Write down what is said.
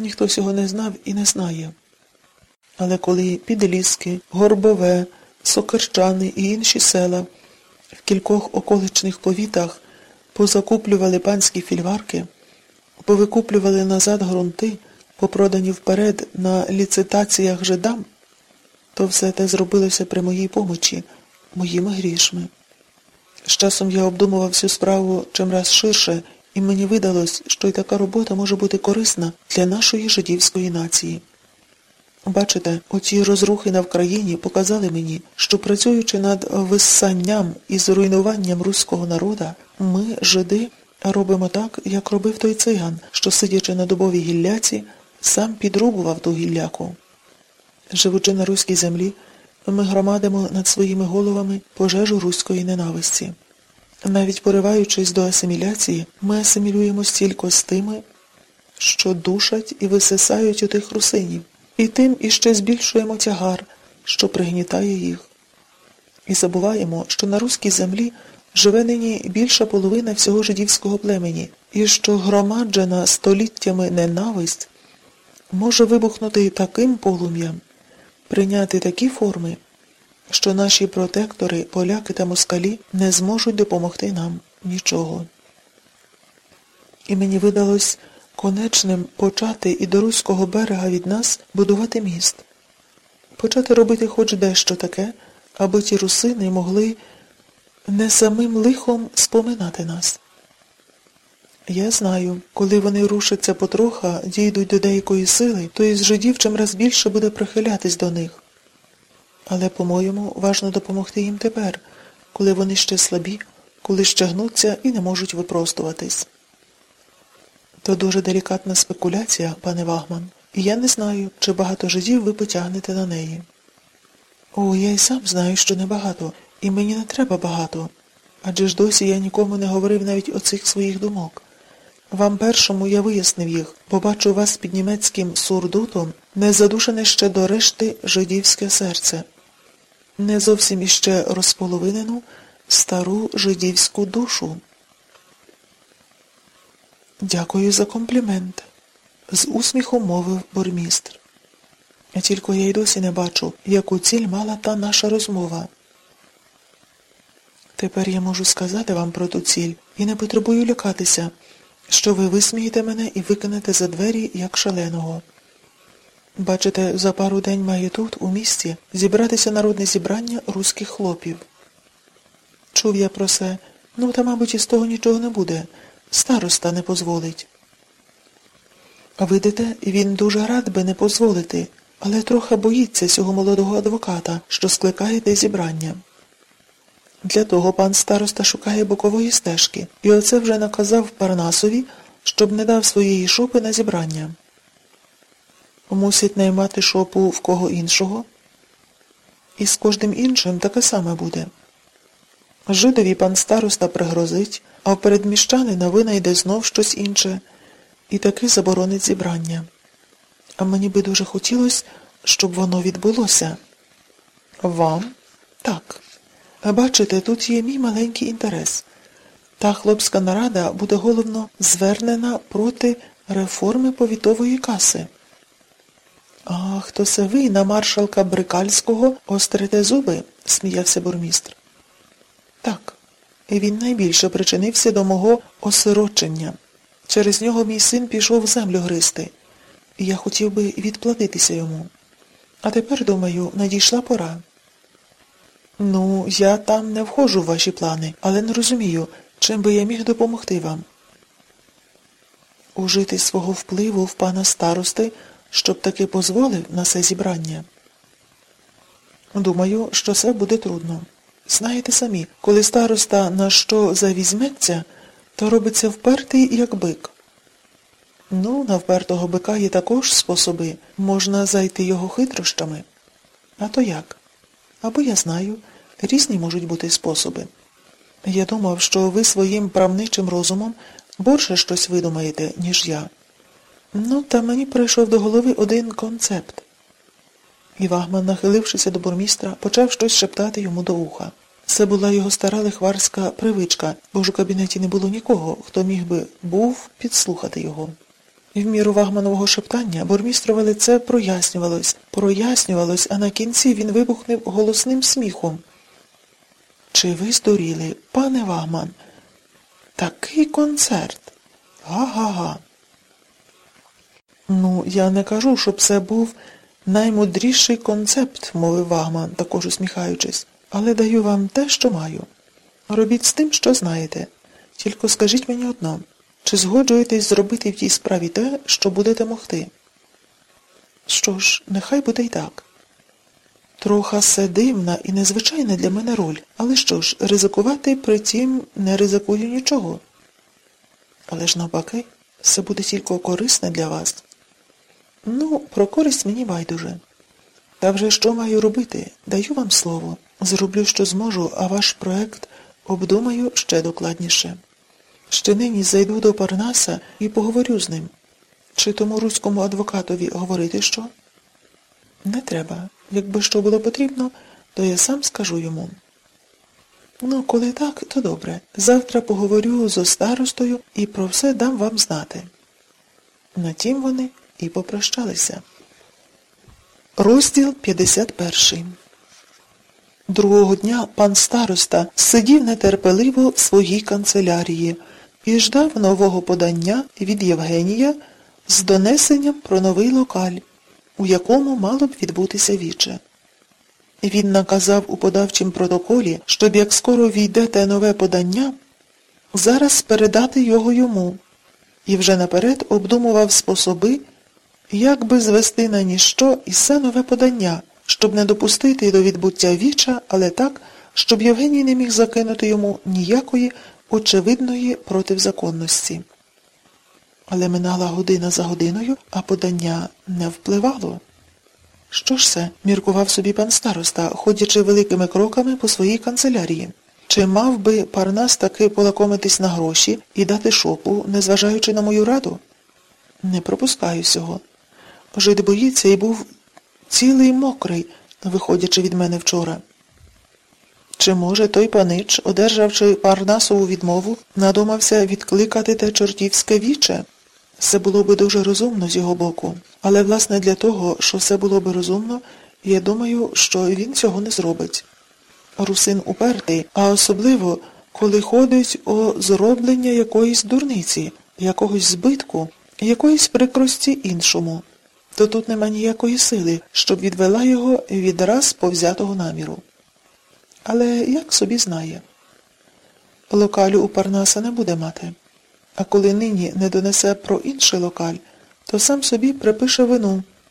Ніхто цього не знав і не знає. Але коли Підліски, Горбове, Сокирчани і інші села в кількох околичних повітах позакуплювали панські фільварки, повикуплювали назад грунти, попродані вперед на ліцитаціях жидам, то все те зробилося при моїй помочі, моїми грішми. З часом я обдумував всю справу чимраз ширше, мені видалось, що й така робота може бути корисна для нашої жидівської нації. Бачите, оці розрухи на Вкраїні показали мені, що працюючи над виссанням і зруйнуванням руського народа, ми, жиди, робимо так, як робив той циган, що, сидячи на дубовій гілляці, сам підрубував ту гілляку. Живучи на руській землі, ми громадимо над своїми головами пожежу руської ненависті. Навіть пориваючись до асиміляції, ми асимілюємо стільки з тими, що душать і висисають у тих русинів, і тим іще збільшуємо тягар, що пригнітає їх. І забуваємо, що на руській землі живе нині більша половина всього жидівського племені, і що громаджена століттями ненависть може вибухнути таким полум'ям, прийняти такі форми, що наші протектори, поляки та москалі не зможуть допомогти нам нічого. І мені видалось конечним почати і до руського берега від нас будувати міст, почати робити хоч дещо таке, аби ті русини могли не самим лихом споминати нас. Я знаю, коли вони рушаться потроха, дійдуть до деякої сили, то із жидів чимраз більше буде прихилятись до них. Але, по-моєму, важно допомогти їм тепер, коли вони ще слабі, коли ще гнуться і не можуть випростуватись. То дуже делікатна спекуляція, пане Вагман, і я не знаю, чи багато жидів ви потягнете на неї. О, я й сам знаю, що небагато, і мені не треба багато. Адже ж досі я нікому не говорив навіть оцих своїх думок. Вам першому я вияснив їх, бо бачу вас під німецьким сурдутом не задушене ще до решти жидівське серце, не зовсім іще розполовинену стару жидівську душу. Дякую за комплімент, з усміхом мовив бурмістр. Тільки я й досі не бачу, яку ціль мала та наша розмова. Тепер я можу сказати вам про ту ціль і не потребую лякатися, що ви висмієте мене і викинете за двері, як шаленого. Бачите, за пару день має тут, у місті, зібратися народне зібрання руських хлопів. Чув я про це, ну та, мабуть, із того нічого не буде. Староста не позволить. Видите, він дуже рад би не позволити, але трохи боїться цього молодого адвоката, що скликає те зібрання. Для того пан староста шукає бокової стежки, і оце вже наказав Парнасові, щоб не дав своєї шопи на зібрання. Мусить наймати шопу в кого іншого, і з кожним іншим таке саме буде. Жидові пан староста пригрозить, а в передміщанина винайде знов щось інше, і таки заборонить зібрання. А мені би дуже хотілося, щоб воно відбулося. Вам? Так. Бачите, тут є мій маленький інтерес. Та хлопська нарада буде головно звернена проти реформи повітової каси. Ах, то це ви на маршалка Брикальського острите зуби, сміявся бурмістр. Так, він найбільше причинився до мого осирочення. Через нього мій син пішов землю гристи, і я хотів би відплатитися йому. А тепер, думаю, надійшла пора. Ну, я там не входжу в ваші плани, але не розумію, чим би я міг допомогти вам. Ужити свого впливу в пана старости, щоб таки дозволив на це зібрання. Думаю, що це буде трудно. Знаєте самі, коли староста на що завізьметься, то робиться впертий, як бик. Ну, на впертого бика є також способи, можна зайти його хитрощами. А то як? Або я знаю, різні можуть бути способи. Я думав, що ви своїм правничим розумом більше щось видумаєте, ніж я. Ну, та мені прийшов до голови один концепт. І Вагман, нахилившися до бурмістра, почав щось шептати йому до уха. Це була його стара лихварська привичка, бо ж у кабінеті не було нікого, хто міг би був підслухати його. В міру вагманового шептання бурмістрове лице прояснювалось, прояснювалось, а на кінці він вибухнув голосним сміхом. Чи ви здуріли, пане Вагман? Такий концерт. Га-га-га. Ну, я не кажу, щоб це був наймудріший концепт, мовив Вагман, також усміхаючись, але даю вам те, що маю. Робіть з тим, що знаєте. Тільки скажіть мені одно, чи згоджуєтесь зробити в тій справі те, що будете могти? Що ж, нехай буде й так. Троха се дивна і незвичайна для мене роль, але що ж, ризикувати при тім не ризикую нічого. Але ж навпаки, це буде тільки корисне для вас. Ну, про користь мені байдуже. Та вже що маю робити? Даю вам слово. Зроблю, що зможу, а ваш проект обдумаю ще докладніше. Ще нині зайду до Парнаса і поговорю з ним. Чи тому руському адвокатові говорити що? Не треба. Якби що було потрібно, то я сам скажу йому. Ну, коли так, то добре. Завтра поговорю зо старостою і про все дам вам знати. На тім вони і попрощалися. Розділ 51 Другого дня пан староста сидів нетерпеливо в своїй канцелярії і ждав нового подання від Євгенія з донесенням про новий локаль, у якому мало б відбутися віче. Він наказав у подавчим протоколі, щоб як скоро війде те нове подання, зараз передати його йому, і вже наперед обдумував способи, як би звести на ніщо і все нове подання, щоб не допустити до відбуття віча, але так, щоб Євгеній не міг закинути йому ніякої очевидної противзаконності. Але минала година за годиною, а подання не впливало. Що ж це, міркував собі пан староста, ходячи великими кроками по своїй канцелярії. Чи мав би Парнас таки полакомитись на гроші і дати шопу, незважаючи на мою раду? Не пропускаю цього. Жид боїться і був цілий мокрий, виходячи від мене вчора. Чи, може, той панич, одержавши Парнасову відмову, надумався відкликати те чортівське віче? Це було би дуже розумно з його боку. Але, власне, для того, що все було би розумно, я думаю, що він цього не зробить. Русин упертий, а особливо, коли ходить о зроблення якоїсь дурниці, якогось збитку, якоїсь прикрості іншому, то тут нема ніякої сили, щоб відвела його відраз повзятого наміру. Але як собі знає. Локалю у Парнаса не буде мати. А коли нині не донесе про інший локаль, то сам собі припише вину.